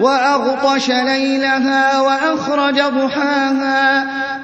وَأَغْطَشَ لَيْلَهَا وَأَخْرَجَ ضُحَاهَا